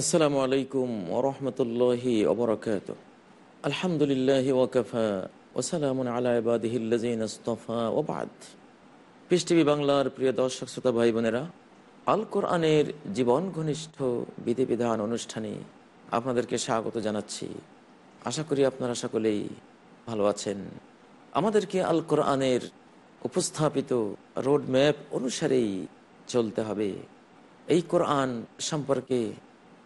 আসসালামু আলাইকুম ওরহমতুল্লাহি ওবরাকাত। আলহামদুলিল্লাহ ওয়াকাফা ওসালাম আলা ইবাদিহিল্লাজিন আস্তফা ওবাদ পিস টিভি বাংলার প্রিয় দর্শক, শ্রোতা ভাই বোনেরা, আল কোরআনের জীবন ঘনিষ্ঠ বিধিবিধান অনুষ্ঠানে আপনাদেরকে স্বাগত জানাচ্ছি। আশা করি আপনারা সকলেই ভালো আছেন। আমাদেরকে আল কোরআনের উপস্থাপিত রোড ম্যাপ অনুসারেই চলতে হবে। এই কোরআন সম্পর্কে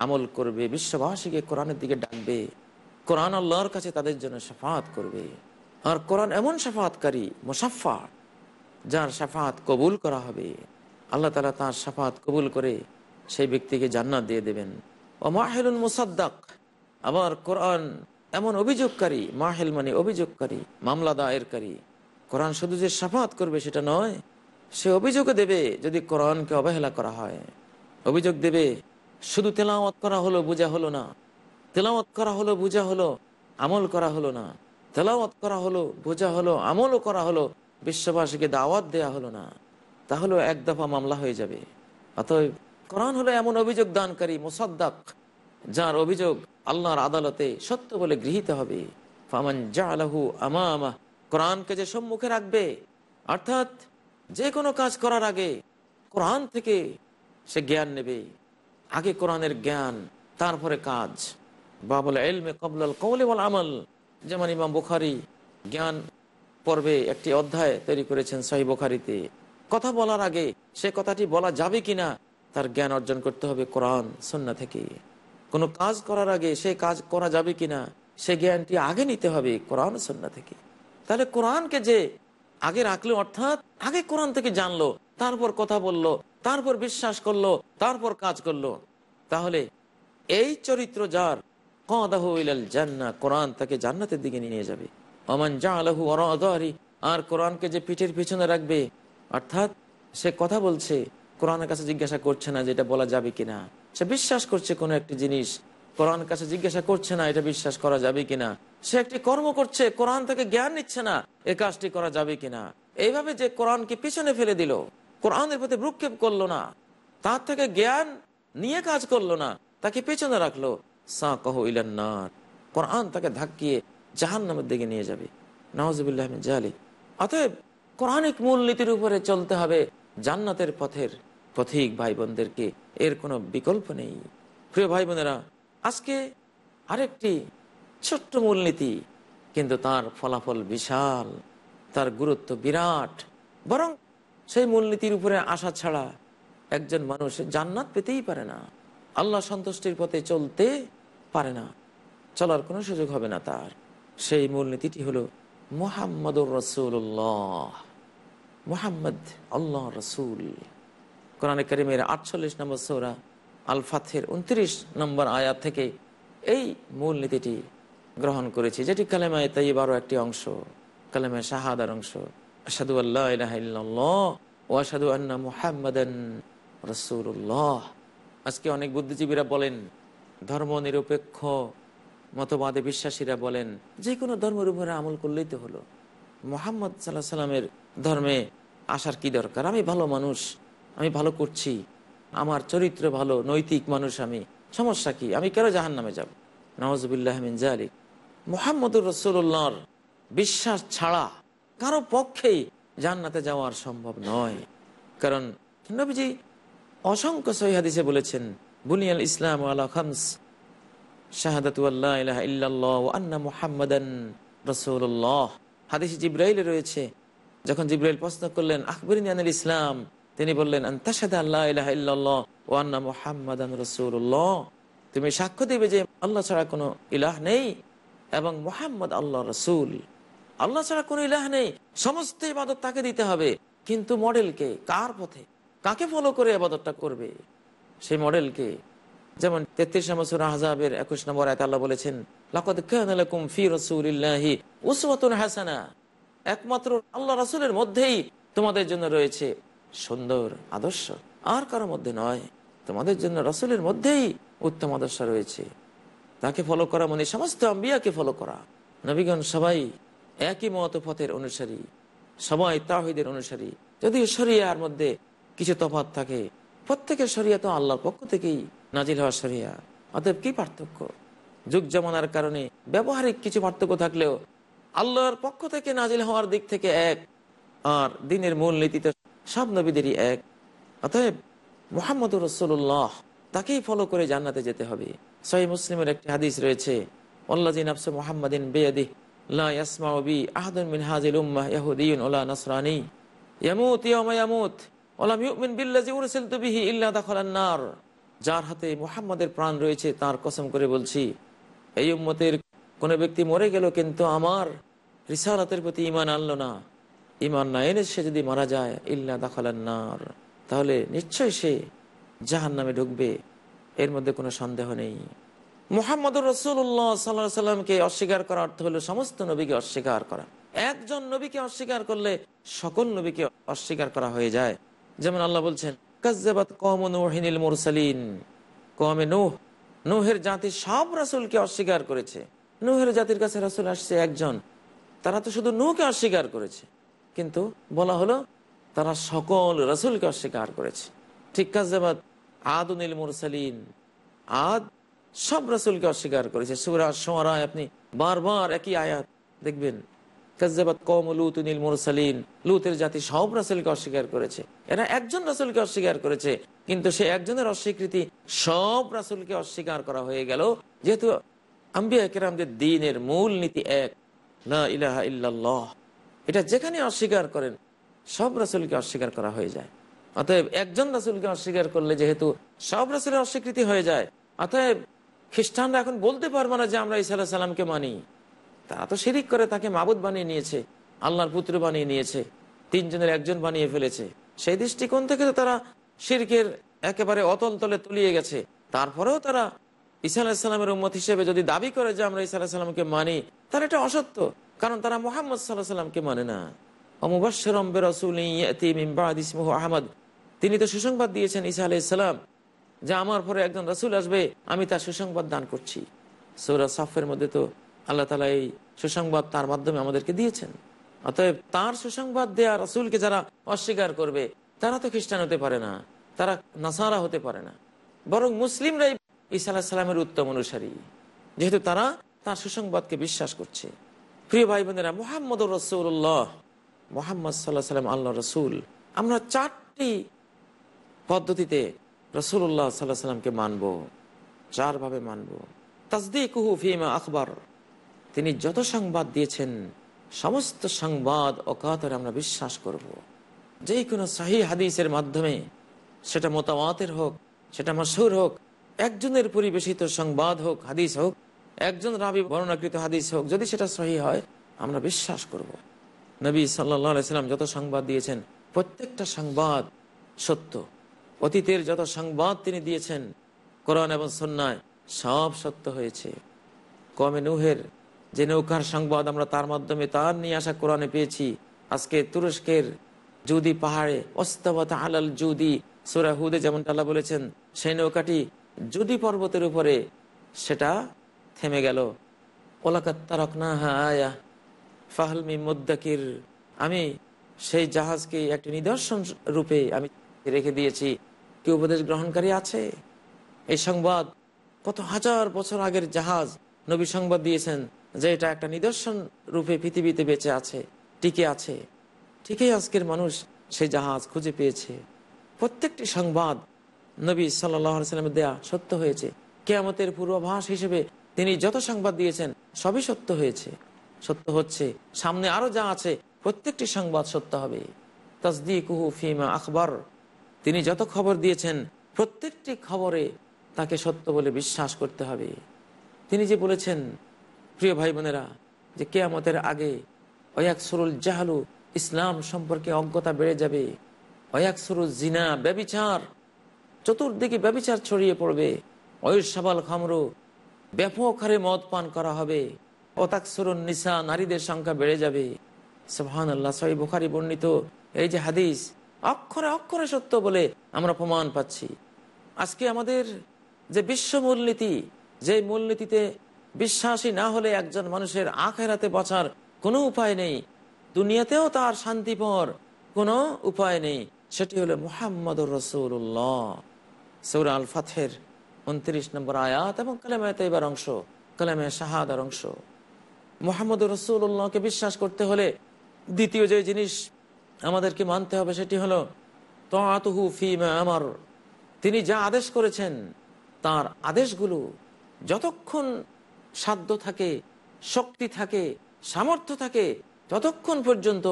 আমল করবে, বিশ্ববাসীকে কোরআনের দিকে ডাকবে। কোরআন আল্লাহর কাছে তাদের জন্য সাফাত করবে। আর কোরআন এমন সাফাতকারী মুসাফা যার সাফাত কবুল করা হবে। আল্লাহ তালা তার সাফাত কবুল করে সেই ব্যক্তিকে জান্নাত দিয়ে দেবেন। ও মাহেলুন মুসাদ্দাক, আবার কোরআন এমন অভিযোগকারী, মাহেল মানে অভিযোগকারী, মামলা দায়েরকারী। কোরআন শুধু যে সাফাত করবে সেটা নয়, সে অভিযোগও দেবে যদি কোরআনকে অবহেলা করা হয়। অভিযোগ দেবে শুধু তেলাওয়াত করা হলো, বোঝা হলো না। তেলাওয়াত করা হলো, বোঝা হলো, আমল করা হলো না। তেলাওয়াত করা হলো, বোঝা হলো, আমলও করা হলো, বিশ্ববাসীকে দাওয়াত দেয়া হলো না। তাহলে এক দফা মামলা হয়ে যাবে। অতএব কোরআন হলো এমন অভিযোগ দানকারী, মোসাদ্দাক, যার অভিযোগ আল্লাহর আদালতে সত্য বলে গৃহীত হবে। ফামান জালাহু আমা আমা কোরআনকে যে সম্মুখে রাখবে, অর্থাৎ যে কোনো কাজ করার আগে কোরআন থেকে সে জ্ঞান নেবে। আগে কোরআনের জ্ঞান, তারপরে কাজ। বাবুল এলমে কবলাল কৌলে বল আমল। যেমন ইমাম বুখারি জ্ঞান পর্বে একটি অধ্যায় তৈরি করেছেন সহি বুখারিতে। কথা বলার আগে সে কথাটি বলা যাবে কিনা, তার জ্ঞান অর্জন করতে হবে কোরআন সন্না থেকে। কোনো কাজ করার আগে সে কাজ করা যাবে কিনা, সে জ্ঞানটি আগে নিতে হবে কোরআন সন্না থেকে। তাহলে কোরআনকে যে আগে রাখল, অর্থাৎ আগে কোরআন থেকে জানলো, তারপর কথা বলল, তারপর বিশ্বাস করল, তারপর কাজ করল। তাহলে এই চরিত্র যার কোরআন তাকে জান্নাতের দিকে নিয়ে যাবে। অমান জা আলহু অরি আর কোরআনকে যে পিঠের পিছনে রাখবে, অর্থাৎ সে কথা বলছে, কোরআনের কাছে জিজ্ঞাসা করছে না যেটা বলা যাবে কিনা। সে বিশ্বাস করছে কোনো একটি জিনিস কোরআন কাছে জিজ্ঞাসা করছে না এটা বিশ্বাস করা যাবে কিনা। সে একটি কর্ম করছে, কোরআন থেকে জ্ঞান নিচ্ছে না। এ কাজটি করা যাবে কিনা এইভাবে যে কোরআনকে পিছনে ফেলে দিল, কোরআনের প্রতি ভ্রুক্ষেপ করল না, তার থেকে জ্ঞান নিয়ে কাজ করল না, তাকে পেছনে রাখল। সা কহ ইলান্নার। কোরআন তাকে ধাক্কিয়ে জাহান নামের দিকে নিয়ে যাবে। নওয়াজবিল্লাহ জালি অতএব কোরআনিক মূলনীতির উপরে চলতে হবে, জান্নাতের পথের পথিক ভাই বোনদেরকে এর কোনো বিকল্প নেই। প্রিয় ভাই বোনেরা আজকে আরেকটি ছোট্ট মূলনীতি, কিন্তু তার ফলাফল বিশাল, তার গুরুত্ব বিরাট। বরং সেই মূলনীতির উপরে আসা ছাড়া একজন মানুষ জান্নাত পেতেই পারে না, আল্লাহ সন্তুষ্টির পথে চলতে পারে না, চলার কোনো সুযোগ হবে না তার। সেই মূলনীতিটি হলো মোহাম্মদুর রসুল্লাহ মোহাম্মদ আল্লাহ রসুল। কোরআন করিমের আটচল্লিশ নম্বর সৌরা আল ফাথের উনত্রিশ নম্বর আয়াত থেকে এই মূলনীতিটি গ্রহণ করেছি, যেটি কালেমায় তাই বারো একটি অংশ, কালেমায় শাহাদার অংশ। আসাদু আল্লাহ ওয়াসাদু আন্না মুহাম্মাদান রসুল্লাহ আজকে অনেক বুদ্ধিজীবীরা বলেন, ধর্ম নিরপেক্ষ, মতবাদে বিশ্বাসীরা বলেন যে কোনো ধর্মের উপরে আমল করলেই তো হলো। মোহাম্মদ সাল্লাহ সাল্লামের ধর্মে আসার কি দরকার? আমি ভালো মানুষ, আমি ভালো করছি, আমার চরিত্র ভালো, নৈতিক মানুষ আমি, সমস্যা কি? আমি কেন জাহান নামে যাব নওয়াজবিল্লাহমিন জালিক মোহাম্মদুর রসুল্লাহর বিশ্বাস ছাড়া কারও পক্ষেই জান্নাতে যাওয়ার সম্ভব নয়। কারণ নবীজি অসংখ্য সহিহাদিসে বলেছেন, বুনিয়াল ইসলাম খামস আল্লাহ রাসূলুল্লাহ। হাদিসে রয়েছে, যখন প্রশ্ন করলেন আখবরিন আনিল ইসলাম? তিনি বললেন আল্লাহ তুমি সাক্ষ্য দিবে যে আল্লাহ ছাড়া কোনো ইলাহ নেই। এবং মোহাম্মদ আল্লাহ রসুল। আল্লাহ ছাড়া কোনো ইলাহ নেই। সমস্ত ইবাদত তাকে দিতে হবে। কিন্তু মডেলকে কার পথে? কাকে ফলো করে আবাদতটা করবে? সেই মডেলকে যেমন তেত্রিশ নম্বর আহজাবের একুশ নম্বর আয়ত আল্লাহ বলেছেন হাসানা। একমাত্র আল্লাহ রাসূলের মধ্যেই তোমাদের জন্য রয়েছে সুন্দর আদর্শ। আর কারও মধ্যে নয়। তোমাদের জন্য রাসূলের মধ্যেই উত্তম আদর্শ রয়েছে। তাকে ফলো করা মানে সমস্ত আম্বিয়াকে ফলো করা। নবীগণ সবাই একই মত পথের অনুসারী, সবাই তাহিদের অনুসারী। যদিও শরিয়ার মধ্যে কিছু তফাৎ থাকে, প্রত্যেকের শরিয়া তো আল্লাহর পক্ষ থেকেই নাজিল হওয়া শরিয়া। অতএব কি পার্থক্য? যুগ জমানার কারণে ব্যবহারিক কিছু পার্থক্য থাকলেও আল্লাহর পক্ষ থেকে নাজিল হওয়ার দিক থেকে এক, আর দিনের মূল নীতিতে সব নবীদেরই এক। অতএব মোহাম্মদ রসুল্লাহ তাকেই ফলো করে জান্নাতে যেতে হবে। সহি মুসলিমের একটি হাদিস রয়েছে বেয়াদি লা ওলা ইয়ামুত বিল্লাজি ইল্লা নার। যার হাতে মুহাম্মাদের প্রাণ রয়েছে, তার কসম করে বলছি, এই উম্মতের কোন ব্যক্তি মরে গেল কিন্তু আমার রিসালাতের প্রতি ইমান আনলো না। ইমান না এনে সে যদি মারা যায়, ইল্লা দাখালান নার, তাহলে নিশ্চয় সে জাহান নামে ঢুকবে। এর মধ্যে কোনো সন্দেহ নেই। মোহাম্মদ রসুল্লাহ সাল্লাহ সাল্লামকে অস্বীকার করার অর্থ হলো সমস্ত নবীকে অস্বীকার করা। একজন নবীকে অস্বীকার করলে সকল নবীকে অস্বীকার করা হয়ে যায়। যেমন আল্লাহ বলছেন কাজ্জাবাত কম নোহিনিল মুরসালিন। কমে নোহ, নোহের জাতি সব রাসুলকে অস্বীকার করেছে। নোহের জাতির কাছে রাসুল আসছে একজন, তারা তো শুধু নূকে অস্বীকার করেছে, কিন্তু বলা হলো তারা সকল রসুলকে অস্বীকার করেছে। ঠিক কাজাবাদ আদুনিল মুরসালিন। আদ সব রসুলকে অস্বীকার করেছে। সুরাজ সোয়ারায় আপনি বারবার একই আয়াত দেখবেন। কাজাবাদ কম লুতুনিল মুরসালিন। লুতের জাতি সব রাসুলকে অস্বীকার করেছে। এরা একজন রাসুলকে অস্বীকার করেছে, কিন্তু সে একজনের অস্বীকৃতি সব রাসুলকে অস্বীকার করা হয়ে গেল। যেহেতু আম্বিয়া কেরামদের দিনের মূল নীতি এক না ইলাহা ইল্লাল্লাহ। এটা যেখানে অস্বীকার করেন, সব রাসুলকে অস্বীকার করা হয়ে যায়। অতএব একজন রাসুলকে অস্বীকার করলে যেহেতু সব রাসুলের অস্বীকৃতি হয়ে যায়, অতএব খ্রিস্টানরা এখন বলতে পারব না যে আমরা ইসা সাল্লামকে মানি। তারা তো শিরিক করে, তাকে মাবুদ বানিয়ে নিয়েছে, আল্লাহর পুত্র বানিয়ে নিয়েছে, তিনজনের একজন বানিয়ে ফেলেছে। সেই দৃষ্টিকোণ থেকে তো তারা শিরকের একেবারে অতল তলে তলিয়ে গেছে। তারপরেও তারা ঈসা আলাহিসাল্লামের উম্মত হিসেবে যদি দাবি করে যে আমরা ঈসা আলাহিসাল্লামকে মানি, তাহলে এটা অসত্য, কারণ তারা মোহাম্মদ সাল্লাহ সাল্লামকে মানে না। আহমদ। তিনি তো সুসংবাদ দিয়েছেন ঈসা আলাইসাল্লাম যে আমার পরে একজন রসুল আসবে, আমি তার সুসংবাদ দান করছি। সৌরা সাফের মধ্যে তো আল্লাহ তালা এই সুসংবাদ তার মাধ্যমে আমাদেরকে দিয়েছেন। অতএব তার সুসংবাদ দেয়া রসুলকে যারা অস্বীকার করবে, তারা তো খ্রিস্টান হতে পারে না, তারা নাসারা হতে পারে না। বরং মুসলিমরাই আলাহ সাল্লামের উত্তম অনুসারী, যেহেতু তারা তার সুসংবাদকে বিশ্বাস করছে। প্রিয় ভাই বোনেরা মোহাম্মদ রসুল্লাহ মোহাম্মদ সাল্লাহ সাল্লাম আল্লাহ রসুল আমরা চারটি পদ্ধতিতে রসুল্লাহ সাল্লাহ সাল্লামকে মানব, চারভাবে মানব তাজদিকুহু ফিমা আখবর তিনি যত সংবাদ দিয়েছেন, সমস্ত সংবাদ অকাতরে আমরা বিশ্বাস করব। যে কোনো সাহি হাদিসের মাধ্যমে সেটা মোতামাতের হোক, সেটা মশহুর হোক, একজনের পরিবেশিত সংবাদ হোক, হাদিস হোক, একজন রাবি বর্ণাকৃত হাদিস হোক, যদি সেটা সহি হয়, আমরা বিশ্বাস করব। নবী সাল্লাম যত সংবাদ দিয়েছেন, প্রত্যেকটা সংবাদ সত্য। অতীতের যত সংবাদ তিনি দিয়েছেন, কোরআন এবং সন্ন্যায় সব সত্য হয়েছে। কমে নুহের যে নৌকার সংবাদ আমরা তার মাধ্যমে তার নিয়ে আসা কোরআনে পেয়েছি, আজকে তুরস্কের জুদি পাহাড়ে অস্তাবত আলাল জুদি সুরাহুদে যেমন আল্লাহ বলেছেন, সেই নৌকাটি জুদি পর্বতের উপরে, সেটা থেমে গেল। আয়া ফাহলমি মুদ্দাকির, আমি সেই জাহাজকে একটি নিদর্শন রূপে আমি রেখে দিয়েছি। কি উপদেশ গ্রহণকারী আছে? এই সংবাদ কত হাজার বছর আগের জাহাজ নবী সংবাদ দিয়েছেন যে এটা একটা নিদর্শন রূপে পৃথিবীতে বেঁচে আছে, টিকে আছে। ঠিকই আজকের মানুষ সেই জাহাজ খুঁজে পেয়েছে। প্রত্যেকটি সংবাদ নবী সাল্লামের দেয়া সত্য হয়েছে। কেয়ামতের পূর্বাভাস হিসেবে তিনি যত সংবাদ দিয়েছেন, সবই সত্য হয়েছে। সত্য হচ্ছে, সামনে আরও যা আছে, প্রত্যেকটি সংবাদ সত্য হবে। তসদিকুহু ফিমা আখবর। তিনি যত খবর দিয়েছেন, প্রত্যেকটি খবরে তাকে সত্য বলে বিশ্বাস করতে হবে। তিনি যে বলেছেন, প্রিয় ভাই বোনেরা যে কেয়ামতের আগে অয়াক সুরুল জাহালু ইসলাম সম্পর্কে অজ্ঞতা বেড়ে যাবে অয়াক সুরুল জিনা ব্যবিচার, চতুর্দিকে ব্যবিচার ছড়িয়ে পড়বে অয়ুসাবাল খামরু ব্যাপক হারে মদ পান করা হবে। অতাকসরুন নিসা, নারীদের সংখ্যা বেড়ে যাবে। সোহান আল্লাহ সহি বুখারি বর্ণিত এই যে হাদিস, অক্ষরে অক্ষরে সত্য বলে আমরা প্রমাণ পাচ্ছি। আজকে আমাদের যে বিশ্ব মূলনীতি, যে মূলনীতিতে বিশ্বাসী না হলে একজন মানুষের আখেরাতে বাঁচার কোনো উপায় নেই। দুনিয়াতেও তার শান্তিপর কোনো উপায় নেই। সেটি হলো মোহাম্মদ রসুল্লাহ সৌরা আল ফাথের উনত্রিশ নম্বর আয়াত এবং কালেমায় তৈবার অংশ কালেমে শাহাদার অংশ। মোহাম্মদ রসুল্লাহকে বিশ্বাস করতে হলে দ্বিতীয় যে জিনিস আমাদেরকে মানতে হবে সেটি হলো তহু ফিমা আমার। তিনি যা আদেশ করেছেন, তার আদেশগুলো যতক্ষণ সাধ্য থাকে, শক্তি থাকে, সামর্থ্য থাকে, ততক্ষণ পর্যন্ত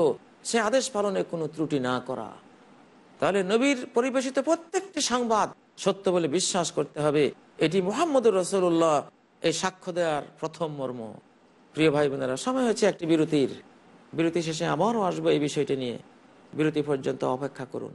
সে আদেশ পালনে কোনো ত্রুটি না করা। তাহলে নবীর পরিবেশিত প্রত্যেকটি সংবাদ সত্য বলে বিশ্বাস করতে হবে। এটি মোহাম্মদ রসুল্লাহ এই সাক্ষ্য দেওয়ার প্রথম মর্ম। প্রিয় ভাই বোনেরা সময় হয়েছে একটি বিরতির। বিরতি শেষে আবারও আসব এই বিষয়টি নিয়ে। বিরতি পর্যন্ত অপেক্ষা করুন।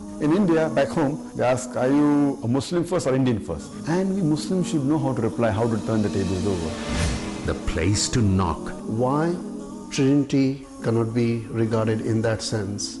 In India, back home, they ask, are you a Muslim first or Indian first? And we Muslims should know how to reply, how to turn the tables over. The place to knock. Why Trinity cannot be regarded in that sense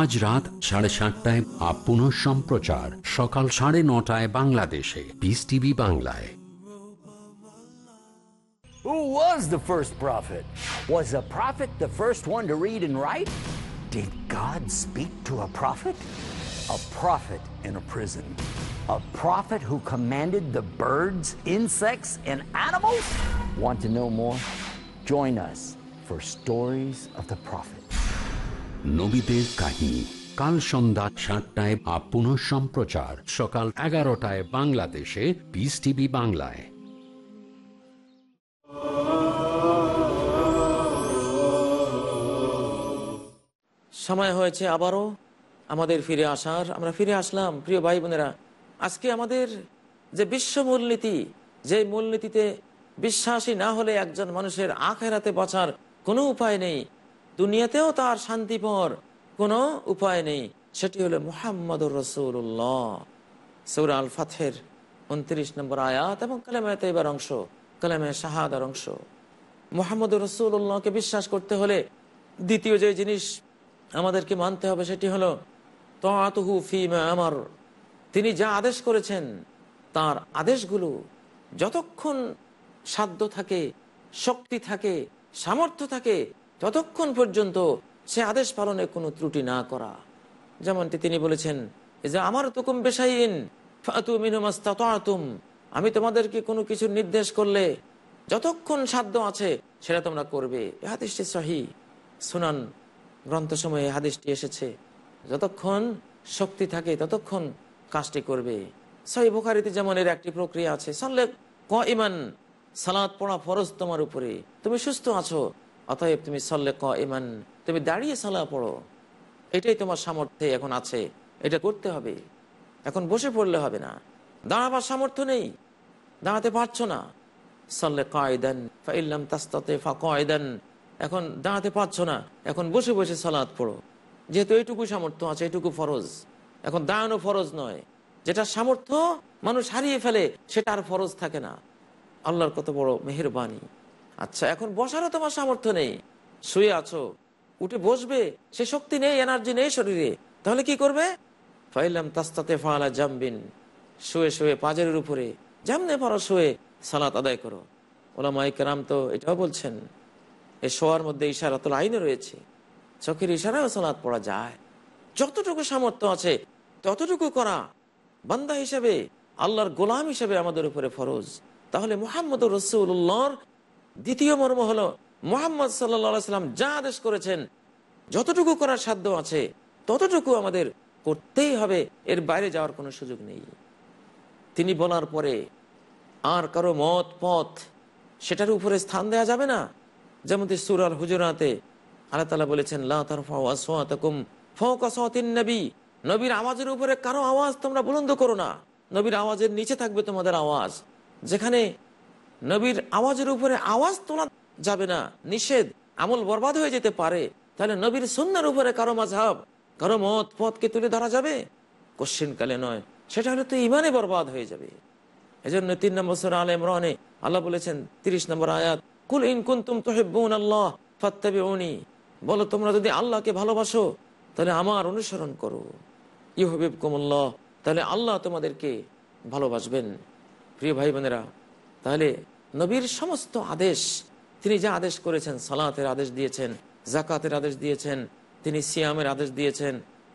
আজ রাত সাড়ে সাতটায় আপন সম্প্রচার সকাল সাড়ে নটায় বাংলাদেশে পিস টিভি বাংলায় Who was the first prophet? Was a prophet the first one to read and write? Did God speak to a prophet? A prophet in a prison. A prophet who commanded the birds, insects, and animals? Want to know more? Join us for Stories of the Prophet. নবীদের কাহিনী। কাল সন্ধ্যা সাতটায় আপন সম্প্রচার। সকাল এগারোটায় বাংলাদেশে piece TV বাংলায়। সময় হয়েছে আবারও আমাদের ফিরে আসার। আমরা ফিরে আসলাম, প্রিয় ভাই বোনেরা। আজকে আমাদের যে বিশ্ব মূলনীতি, যে মূলনীতিতে বিশ্বাসী না হলে একজন মানুষের আখেরাতে বাঁচার কোনো উপায় নেই। দুনিয়াতেও তার শান্তিপর কোনো উপায় নেই। সেটি হলো মোহাম্মদুর রসুল্লাহ সৌরা আল ফাথের উনত্রিশ নম্বর আয়াত এবং কালেমায় তৈবার অংশ, কালেমায় শাহাদার অংশ। মোহাম্মদ রসুল্লাহকে বিশ্বাস করতে হলে দ্বিতীয় যে জিনিস আমাদেরকে মানতে হবে সেটি হলো তহু ফিমা আমার। তিনি যা আদেশ করেছেন, তার আদেশগুলো যতক্ষণ সাধ্য থাকে, শক্তি থাকে, সামর্থ্য থাকে ততক্ষণ পর্যন্ত সে আদেশ পালনে কোনো ত্রুটি না করা, যেমনটি তিনি বলেছেন যে আমার তুকুম বেশাইন ফাতুম আমি তোমাদেরকে কোনো কিছু নির্দেশ করলে যতক্ষণ সাধ্য আছে সেটা তোমরা করবে। এ হাদিসটি সহি, সুনান গ্রন্থসময়ে হাদিসটি এসেছে। যতক্ষণ শক্তি থাকে ততক্ষণ কাজটি করবে। সহি বুখারিতে যেমন এর একটি প্রক্রিয়া আছে, সল্লে ক ইমান সালাদ পড়া ফরজ তোমার উপরে। তুমি সুস্থ আছো অতএব তুমি সল্লে ক ইমান তুমি দাঁড়িয়ে সালা পড়ো। এটাই তোমার সামর্থ্যে এখন আছে, এটা করতে হবে। এখন বসে পড়লে হবে না। দাঁড়াবার সামর্থ্য নেই, দাঁড়াতে পারছ না। সাল্লে কায়দান ফাইল্লাম তাস্তাতে ফা কয়দান এখন দাঁড়াতে পারছ না, এখন বসে বসে সালাদ পড়ো। যেহেতু এইটুকু সামর্থ্য আছে, এইটুকু ফরজ। এখন দাঁড়ানো ফরজ নয়। যেটা সামর্থ্য, মানুষ হারিয়ে ফেলে, সেটা আর ফরজ থাকে না। আল্লাহর কত বড় মেহরবানি। আচ্ছা এখন বসারও তোমার সামর্থ্য নেই। শুয়ে আছো। উঠে বসবে। সে শক্তি নেই এনার্জি নেই শরীরে। তাহলে কি করবে? ফাইলাম তাস্তাতে ফালা জামবিন। শুয়ে শুয়ে পাজরের উপরে। জামনে পারো শুয়ে সালাত আদায় করো। ওলামাই কেরাম তো এটাও বলছেন, এ শোয়ার মধ্যে ইশারাতুল আইনে রয়েছে। চোখের ইশারাও সালাত পড়া যায়। যতটুকু সামর্থ্য আছে, ততটুকু করা। বান্দা হিসেবে, আল্লাহর গোলাম হিসেবে আমাদের উপরে ফরজ। তাহলে মোহাম্মদ রসুল্লাহর দ্বিতীয় মর্ম হলো, মোহাম্মদ সাল্লা সাল্লাম যা আদেশ করেছেন, যতটুকু করার সাধ্য আছে, ততটুকু আমাদের করতেই হবে, এর বাইরে যাওয়ার কোনো সুযোগ নেই। তিনি বলার পরে, আর কারও মত, পথ, সেটার উপরে স্থান দেয়া যাবে না। যেমন সুরার হুজুরাতে আল্লাহ বলেছেন নবী। নবীর আওয়াজের উপরে কারও আওয়াজ তোমরা বুলন্দ করো না। নবীর আওয়াজের নিচে থাকবে তোমাদের আওয়াজ। যেখানে নবীর আওয়াজের উপরে আওয়াজ তোলা যাবে না, নিষেধ, আমল বরবাদ হয়ে যেতে পারে। তাহলে নবীর সন্ন্যার উপরে কারও মাঝাব কারও মত, পথকে তুলে ধরা যাবে? কোশ্চিন কালে নয়। সেটা হলে তো ইমানে বরবাদ হয়ে যাবে। এজন্য তিন নম্বর সর আল ইমরানে আল্লাহ বলেছেন, তিরিশ নম্বর আয়াত, কুল ইন কুন্তুম তোহেবুন আল্লাহ, ফাত্তাবিউনি। বলো, তোমরা যদি আল্লাহকে ভালোবাসো, তাহলে আমার অনুসরণ করো। ইহবিব কুমুল্লাহ তাহলে আল্লাহ তোমাদেরকে ভালোবাসবেন। প্রিয় ভাই বোনেরা তাহলে নবীর সমস্ত আদেশ, তিনি যা আদেশ করেছেন, সালাতের আদেশ দিয়েছেন জাকাতের আদেশ দিয়েছেন, তিনি সিয়ামের আদেশ দিয়েছেন,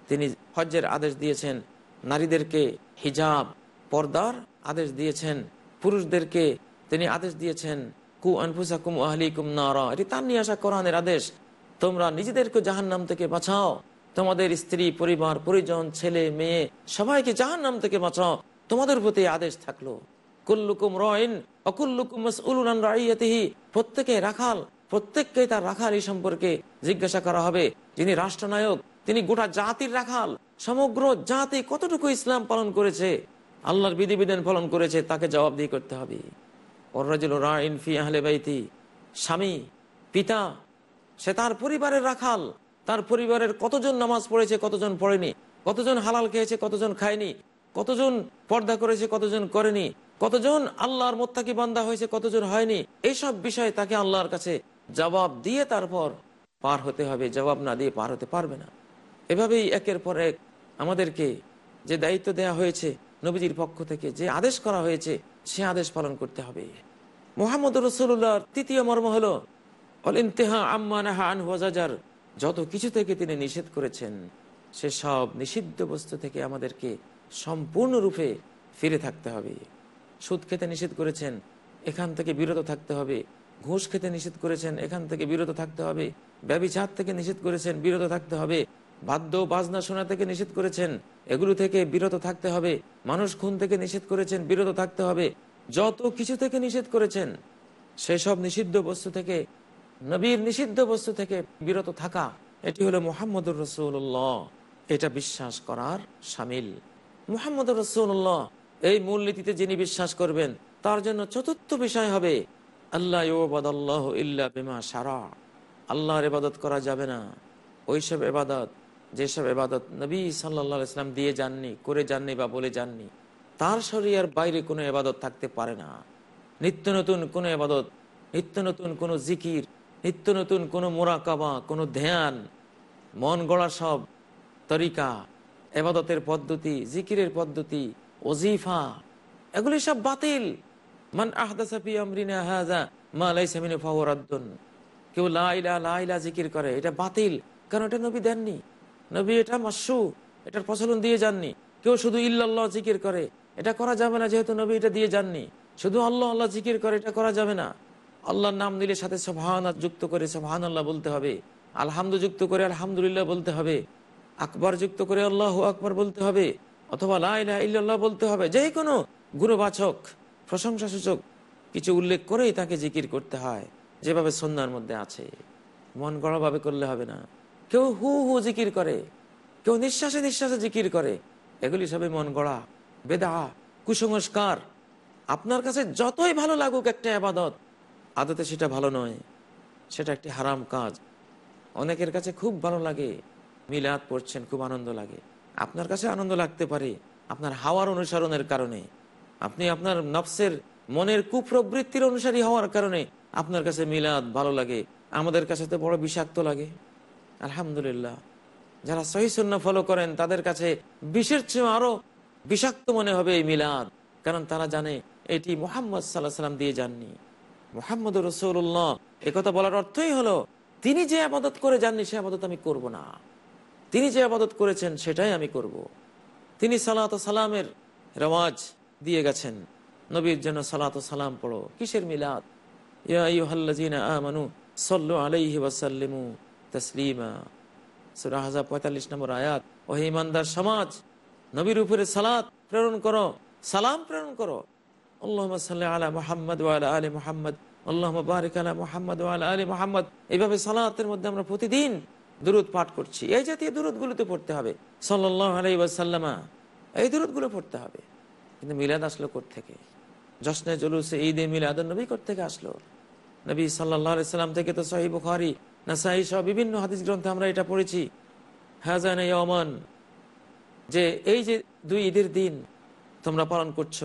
তিনি হজ্জের আদেশ দিয়েছেন, নারীদেরকে হিজাব, পর্দার আদেশ দিয়েছেন, পুরুষদেরকে তিনি আদেশ দিয়েছেন, কু আনফুসাকুম আহলিকুম নারা, এটি তার নিয়ে আসা কোরআনের আদেশ। তোমরা নিজেদেরকে জাহান নাম থেকে বাঁচাও, তোমাদের স্ত্রী, পরিবার, পরিজন, ছেলে, মেয়ে, সবাইকে জাহান নাম থেকে বাঁচাও। তোমাদের প্রতি আদেশ থাকল। কুল্লুকুম রয়ন অকুল্লুকুম মসউলুন রাইয়াতিহি। প্রত্যেকে রাখাল, প্রত্যেককে তার রাখাল এই সম্পর্কে জিজ্ঞাসা করা হবে। যিনি রাষ্ট্রনায়ক, তিনি গোটা জাতির রাখাল, সমগ্র জাতি কতটুকু ইসলাম পালন করেছে, আল্লাহর বিধিবিধান পালন করেছে, তাকে জবাবদিহি করতে হবে। স্বামী, পিতা, সে তার পরিবারের রাখাল, তার পরিবারের কতজন নামাজ পড়েছে, কতজন পড়েনি, কতজন হালাল খেয়েছে, কতজন খায়নি, কতজন পর্দা করেছে, কতজন করেনি কতজন আল্লাহর মোত্তাকি বান্দা হয়েছে, কতজন হয়নি এইসব বিষয়ে তাকে আল্লাহর কাছে জবাব দিয়ে তারপর পার হতে হবে, জবাব না দিয়ে পার হতে পারবে না। এভাবেই একের পর এক আমাদেরকে যে দায়িত্ব দেয়া হয়েছে নবীজির পক্ষ থেকে, যে আদেশ করা হয়েছে, সে আদেশ পালন করতে হবে। মোহাম্মদ রসুল্লাহর তৃতীয় মর্ম হলো ইন্তেহা আম্মানাহা আনহাজার যত কিছু থেকে তিনি নিষেধ করেছেন, সে সব নিষিদ্ধ বস্তু থেকে আমাদেরকে সম্পূর্ণরূপে ফিরে থাকতে হবে। সুদ খেতে নিষেধ করেছেন, এখান থেকে বিরত থাকতে হবে। ঘুষ খেতে নিষেধ করেছেন, এখান থেকে বিরত থাকতে হবে। ব্যবিচার থেকে নিষেধ করেছেন, বিরত থাকতে হবে। বাদ্য বাজনা শোনা থেকে নিষেধ করেছেন, এগুলো থেকে বিরত থাকতে হবে। মানুষ খুন থেকে নিষেধ করেছেন, বিরত থাকতে হবে। যত কিছু থেকে নিষেধ করেছেন, সেসব নিষিদ্ধ বস্তু থেকে, নবীর নিষিদ্ধ বস্তু থেকে বিরত থাকা, এটি হলো মোহাম্মদুর রসুল্লাহ এটা বিশ্বাস করার সামিল। মোহাম্মদুর রসুল্লাহ এই মূলনীতিতে যিনি বিশ্বাস করবেন, তার জন্য চতুর্থ বিষয় হবে আল্লাহ আল্লাহ ইল্লা বিমা সারা আল্লাহর এবাদত করা যাবে না। ওইসব এবাদত যেসব এবাদত নবী সাল্লা ইসলাম দিয়ে যাননি, করে যাননি বা বলে যাননি, তার শরীরের বাইরে কোনো এবাদত থাকতে পারে না। নিত্য নতুন কোনো এবাদত নিত্য নতুন কোনো জিকির, নিত্য নতুন কোনো মোরাকাবা, কোনো ধ্যান, মন গড়া সব তরিকা এবাদতের পদ্ধতি, জিকিরের পদ্ধতি ওজিফা, এগুলি সব বাতিল। মান আহদাসাফি আমরিনা হাজা মা লাইসা মিনু ফাওয়ারাদ্দুন কেউ লাইলা লাইলা জিকির করে, এটা বাতিল। কারণ এটা নবী দেননি। নবী এটা মাসু, এটার প্রচলন দিয়ে যাননি। কেউ শুধু ইল্লাল্লাহ জিকির করে, এটা করা যাবে না যেহেতু নবী এটা দিয়ে যাননি। শুধু আল্লাহ আল্লাহ জিকির করে, এটা করা যাবে না। আল্লাহর নাম দিলে সাথে সবহান যুক্ত করে সবহান আল্লাহ বলতে হবে। আলহামদু যুক্ত করে, আলহামদুলিল্লাহ বলতে হবে। আকবর যুক্ত করে, আল্লাহ আকবর বলতে হবে। অথবা লাইলা ইল্লাল্লাহ বলতে হবে যে কোনো গুরুবাচক প্রশংসা সূচক কিছু উল্লেখ করেই তাকে জিকির করতে হয়, যেভাবে সন্ধ্যার মধ্যে আছে। মন গড়াভাবে করলে হবে না। কেউ হু হু জিকির করে, কেউ নিঃশ্বাসে নিঃশ্বাসে জিকির করে, এগুলি সবই মন গড়া, বেদা, কুসংস্কার। আপনার কাছে যতই ভালো লাগুক একটা আবাদত, আদতে সেটা ভালো নয়, সেটা একটি হারাম কাজ। অনেকের কাছে খুব ভালো লাগে, মিলাদ পড়ছেন, খুব আনন্দ লাগে। আপনার কাছে আনন্দ লাগতে পারে, আপনার হাওয়ার অনুসরণের কারণে। আপনি আপনার নফসের, মনের কুপ্রবৃত্তির অনুসারী হওয়ার কারণে আপনার কাছে মিলাদ ভালো লাগে, আমাদের কাছে তো বড় বিষাক্ত লাগে। আলহামদুলিল্লাহ। যারা সহি ফলো করেন, তাদের কাছে বিষের চেয়ে আরও বিষাক্ত মনে হবে এই মিলাদ, কারণ তারা জানে এটি মোহাম্মদ সাল্লাহ সাল্লাম দিয়ে যাননি। মোহাম্মদ রসৌল্লাহ কথা বলার অর্থই হলো, তিনি যে আবাদত করে যাননি, সে আবাদত আমি করব না। তিনি যে আবাদত করেছেন, সেটাই আমি করব। তিনি সালাত সালামের রেওয়াজ দিয়ে গেছেন। নবীর জন্য সালাত সালাম পড়ো। কিসের মিলাদ? আমানু সল্লু আলাইহি তসলিমা। পঁয়তাল্লিশ নম্বর আয়াত। সমাজ, নবীর উপরে সালাত প্রেরণ করো। সালাম প্রেরণ করো। আল্লাহ সাল্লাহ আলা মোহাম্মদ আলী মোহাম্মদ। আলা এইভাবে সালাতের মধ্যে আমরা প্রতিদিন দুরুদ পাঠ করছি। এই জাতীয় দুরুদগুলোতে পড়তে হবে। সাল্লাহ আলাই ওয়াসাল্লামা, এই দুরুদগুলো পড়তে হবে। কিন্তু মিলাদ আসলো থেকে জশ্নে জলুসে ঈদে মিলাদ নবী থেকে আসলো? নবী সাল্লাহ সাল্লাম থেকে তো সহি বুখারি, নাসাই সহ বিভিন্ন হাদিস গ্রন্থে আমরা এটা পড়েছি। হাজান ইয়মান যে এই যে দুই ঈদের দিন তোমরা পালন করছ,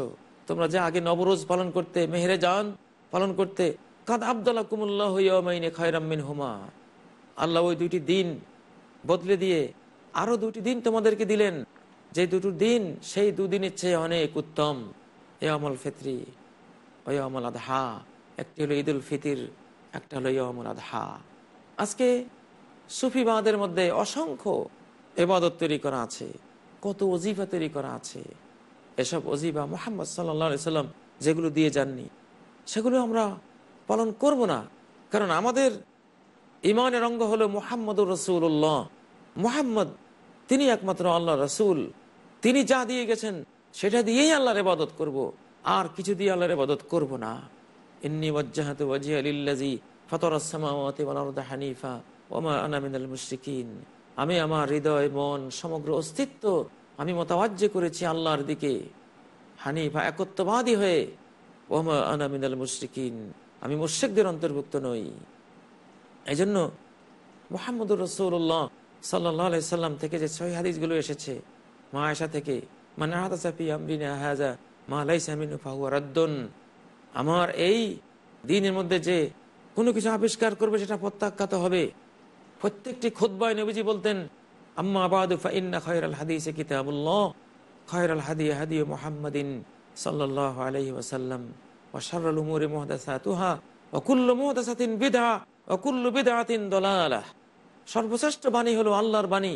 তোমরা যে আগে নবরোজ পালন করতে, মেহরে যান পালন করতে, কাদ আবদুল্লাহ কুমুল্লাহ ইয়মাইনে খয়রামিন হুমা আল্লাহ ওই দুইটি দিন বদলে দিয়ে আরও দুটি দিন তোমাদেরকে দিলেন। যে দুটো দিন, সেই দুদিনের চেয়ে অনেক উত্তম। এ আমল ফেতরি, ওই আমল আধহা। একটি হলো ঈদুল ফিতির, একটা হলো ইয়মুল আধহা। আজকে সুফিবাদের মধ্যে অসংখ্য এবাদত তৈরি করা আছে, কত অজিফা তৈরি করা আছে। এসব অজিবা মোহাম্মদ সাল্লা সাল্লাম যেগুলো দিয়ে যাননি, সেগুলো আমরা পালন করব না। কারণ আমাদের ইমানের অঙ্গ হলো মোহাম্মদুর রসুল্লাহ মোহাম্মদ, তিনি একমাত্র আল্লাহ রসুল। তিনি যা দিয়ে গেছেন, সেটা দিয়েই আল্লাহর এবাদত করব। আর কিছু দিয়ে আল্লাহর এবাদত করব না। ইন্নি ওয়াজ্জাহাত ওয়াজিয়া লিল্লাজি হানিফা ওমা আনামিনাল মুশরিকিন। আমি আমার হৃদয়, মন, সমগ্র অস্তিত্ব আমি মতাবাজ্য করেছি আল্লাহর দিকে। হানিফা একত্ববাদী হয়ে ওমা আনামিনাল মুশরিকিন। আমি মুশ্রিকদের অন্তর্ভুক্ত নই। এই জন্য মোহাম্মদুর রসৌল্লাহ সাল্লাহ সাল্লাম থেকে যে ছয় হাদিসগুলো এসেছে, মা আয়সা থেকে মানে আমার এই দিনের মধ্যে যে কোনো কিছু আবিষ্কার করবে সেটা প্রত্যাখ্যাত হবে। প্রত্যেকটি খোদ্বায় নবীজি বলতেন, আম্মা আবাদু ফাইন্না খয়রাল হাদিসে কিতাবুল্লাহ। খয়রাল হাদি হাদি মোহাম্মদিন সাল্লাহ আলহি ওসাল্লাম ওশারুল উমুরে মুহদাসাতুহা অকুল্লু মুহদাসাতিন বিদা সর্বশ্রেষ্ঠ বাণী হলো আল্লাহর বাণী,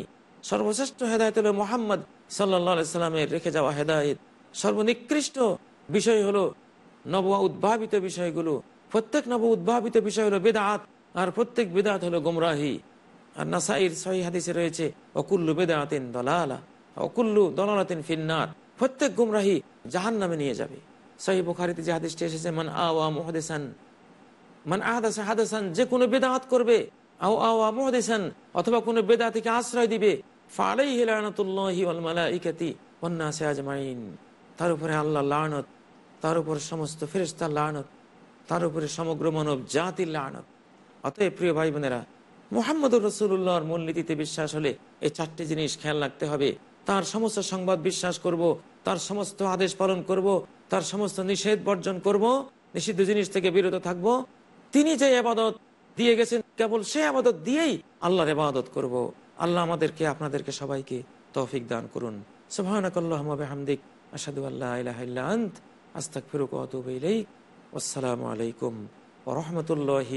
সর্বশ্রেষ্ঠ হেদায়ত হলো মোহাম্মদ সাল্লাহ সাল্লামের রেখে যাওয়া হেদায়ত। সর্বনিকৃষ্ট বিষয় হলো নব উদ্ভাবিত বিষয়গুলো। প্রত্যেক নব উদ্ভাবিত বিষয় হলো বেদাত আর প্রত্যেক বেদাত হলো গুমরাহি। আর নাসাইর সহি হাদিসে রয়েছে অকুল্লু বেদাতিন দলালা অকুল্লু দলালাতিন ফিন্নার প্রত্যেক গুমরাহি জাহান নামে নিয়ে যাবে। সহি বুখারিতে যে হাদিসটি এসেছে, মান আওয়া মুহাদেসান মান আহাদাসা হাদাসান, যে কোনো বেদাত করবে, আও আও আমদেশান অথবা কোনো বেদা থেকে আশ্রয় দিবে ফালাই হিলানতুল্লাহি ওয়াল মালাইকাতি ওয়ান আজমাইন। তার উপরে আল্লাহ লানত, তার উপর সমস্ত ফেরেশতার লানত, তার উপরে সমগ্র মানব জাতির লানত। অতএব প্রিয় ভাই বোনেরা মোহাম্মদুর রসুল্লাহর মূলনীতিতে বিশ্বাস হলে এই চারটি জিনিস খেয়াল রাখতে হবে। তার সমস্ত সংবাদ বিশ্বাস করব, তার সমস্ত আদেশ পালন করব, তার সমস্ত নিষেধ বর্জন করব, নিষিদ্ধ জিনিস থেকে বিরত থাকব তিনি যে আবাদত দিয়ে গেছেন, কেবল সে আবাদত দিয়েই আল্লাহর আবাদত করব। আল্লাহ আমাদেরকে, আপনাদেরকে সবাইকে তৌফিক দান করুন। সুবহানাকাল্লাহুম্মা আশহাদু আল্লা ইলাহা ইল্লা আন্ত, আস্তাগফিরুকা ওয়া আতুবু ইলাইক। আসসালামু আলাইকুম ও রাহমাতুল্লাহি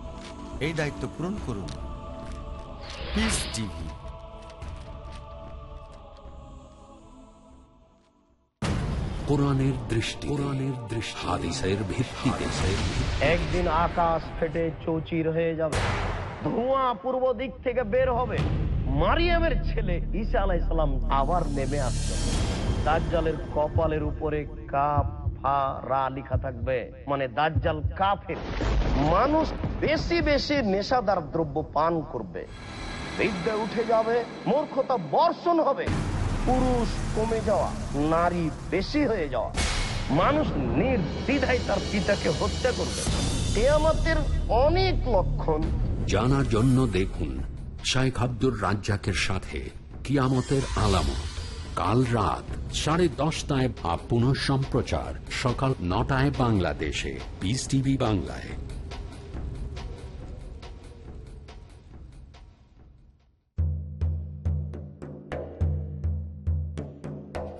এই দায়িত্ব পূরণ করুন। পিস টিভি কোরআনের দৃষ্টি। কোরআনের দৃষ্টি। হাদিসের ভিত্তিতে। একদিন আকাশ ফেটে চৌচির হয়ে যাবে। ধোঁয়া পূর্ব দিক থেকে বের হবে। মারিয়ামের ছেলে ঈসা আলাইসালাম আবার নেমে আসবে। দাজ্জালের কপালের উপরে কাপ ফা রা লিখা থাকবে। মানে দাজ্জাল কাফের। মানুষ বেশি বেশি নেশাদার দ্রব্য পান করবে। বিদ্যা উঠে যাবে, মূর্খতা বর্ষণ হবে। পুরুষ কমে যাওয়া, নারী বেশি হয়ে যাওয়া। মানুষ নির্দ্বিধায় তার পিতাকে হত্যা করবে। আমাদের অনেক লক্ষণ। জানার জন্য দেখুন শাইখ আব্দুর রাজ্জাকের সাথে কিয়ামতের আলামত। কাল রাত সাড়ে দশটায় বা পুনঃ সম্প্রচার সকাল নটায় বাংলাদেশে। পিস টিভি বাংলায়।